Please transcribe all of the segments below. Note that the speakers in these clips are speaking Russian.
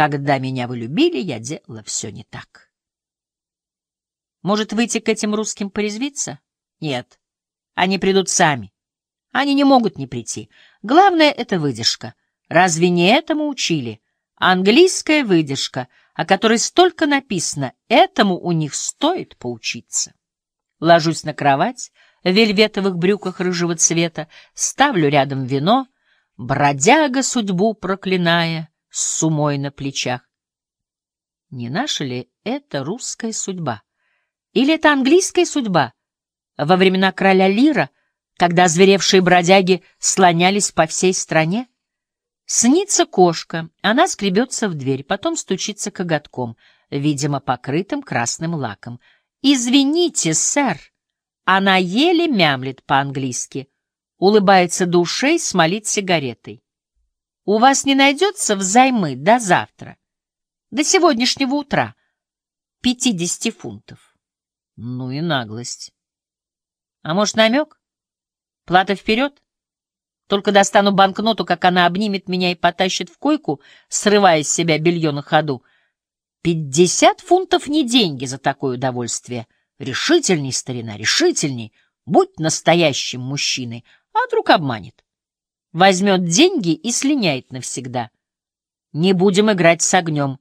Когда меня вы любили, я делала все не так. Может, выйти к этим русским порезвиться? Нет, они придут сами. Они не могут не прийти. Главное — это выдержка. Разве не этому учили? Английская выдержка, о которой столько написано, этому у них стоит поучиться. Ложусь на кровать в вельветовых брюках рыжего цвета, ставлю рядом вино, бродяга судьбу проклиная, с сумой на плечах. Не наша ли это русская судьба? Или это английская судьба? Во времена короля Лира, когда зверевшие бродяги слонялись по всей стране? Снится кошка, она скребется в дверь, потом стучится коготком, видимо, покрытым красным лаком. «Извините, сэр!» Она еле мямлет по-английски, улыбается до ушей, смолит сигаретой. «У вас не найдется взаймы до завтра, до сегодняшнего утра, пятидесяти фунтов». Ну и наглость. А может, намек? Плата вперед? Только достану банкноту, как она обнимет меня и потащит в койку, срывая с себя белье на ходу. Пятьдесят фунтов не деньги за такое удовольствие. Решительней, старина, решительней. Будь настоящим мужчиной, а вдруг обманет. Возьмет деньги и слиняет навсегда. Не будем играть с огнем.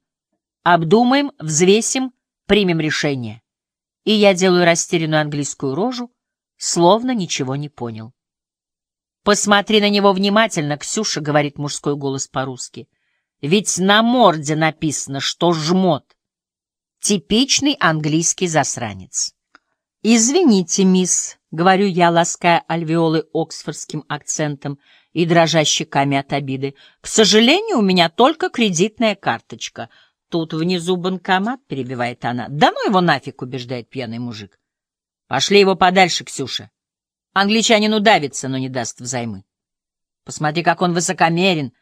Обдумаем, взвесим, примем решение. И я делаю растерянную английскую рожу, словно ничего не понял. «Посмотри на него внимательно, Ксюша», — говорит мужской голос по-русски. «Ведь на морде написано, что жмот. Типичный английский засранец». «Извините, мисс», — говорю я, лаская альвеолы оксфордским акцентом и дрожа щеками от обиды, — «к сожалению, у меня только кредитная карточка». «Тут внизу банкомат», — перебивает она. «Да ну его нафиг», — убеждает пьяный мужик. «Пошли его подальше, Ксюша». Англичанину давится, но не даст взаймы. Посмотри, как он высокомерен,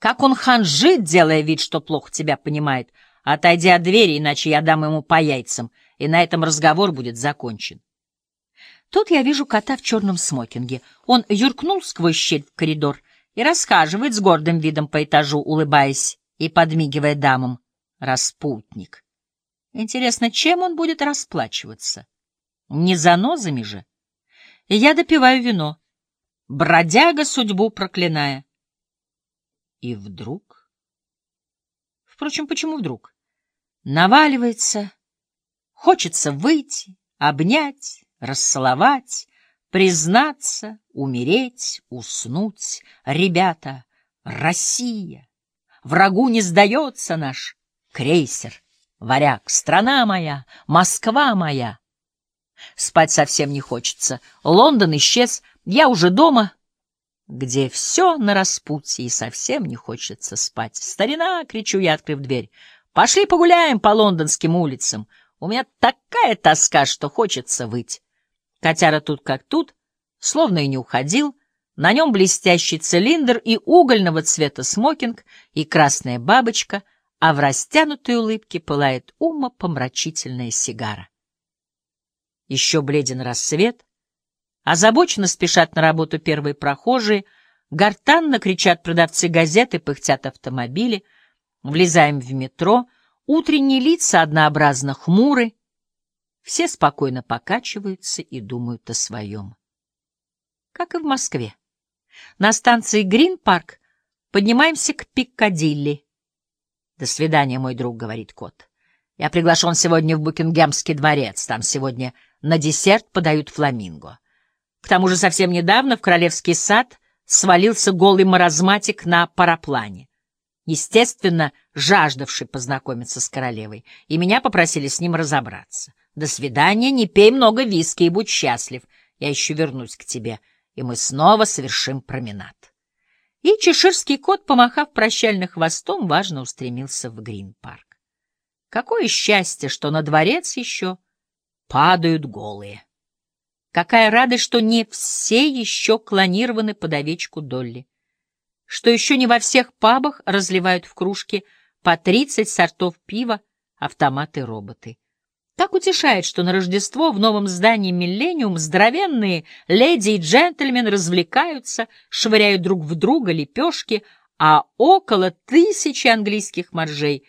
как он ханжит, делая вид, что плохо тебя понимает. Отойди от двери, иначе я дам ему по яйцам, и на этом разговор будет закончен. Тут я вижу кота в черном смокинге. Он юркнул сквозь щель в коридор и расхаживает с гордым видом по этажу, улыбаясь и подмигивая дамам. Распутник. Интересно, чем он будет расплачиваться? Не занозами же? я допиваю вино, бродяга судьбу проклиная. И вдруг... Впрочем, почему вдруг? Наваливается, хочется выйти, обнять, расцеловать, признаться, умереть, уснуть. Ребята, Россия, врагу не сдается наш крейсер, варяг, страна моя, Москва моя. Спать совсем не хочется. Лондон исчез, я уже дома, где все на распутье и совсем не хочется спать. «Старина!» — кричу я, открыв дверь. «Пошли погуляем по лондонским улицам. У меня такая тоска, что хочется выть». Котяра тут как тут, словно и не уходил. На нем блестящий цилиндр и угольного цвета смокинг, и красная бабочка, а в растянутой улыбке пылает умопомрачительная сигара. Еще бледен рассвет, озабоченно спешат на работу первые прохожие, гортанно кричат продавцы газеты, пыхтят автомобили, влезаем в метро, утренние лица однообразно хмуры, все спокойно покачиваются и думают о своем. Как и в Москве. На станции Грин-парк поднимаемся к Пиккадилли. «До свидания, мой друг», — говорит кот. «Я приглашен сегодня в Букингемский дворец. Там сегодня на десерт подают фламинго. К тому же совсем недавно в Королевский сад свалился голый маразматик на параплане, естественно, жаждавший познакомиться с королевой, и меня попросили с ним разобраться. До свидания, не пей много виски и будь счастлив. Я еще вернусь к тебе, и мы снова совершим променад. И чеширский кот, помахав прощальным хвостом, важно устремился в Грин-парк. Какое счастье, что на дворец еще падают голые. Какая радость, что не все еще клонированы под овечку Долли, что еще не во всех пабах разливают в кружки по 30 сортов пива автоматы-роботы. Так утешает, что на Рождество в новом здании «Миллениум» здоровенные леди и джентльмены развлекаются, швыряют друг в друга лепешки, а около тысячи английских моржей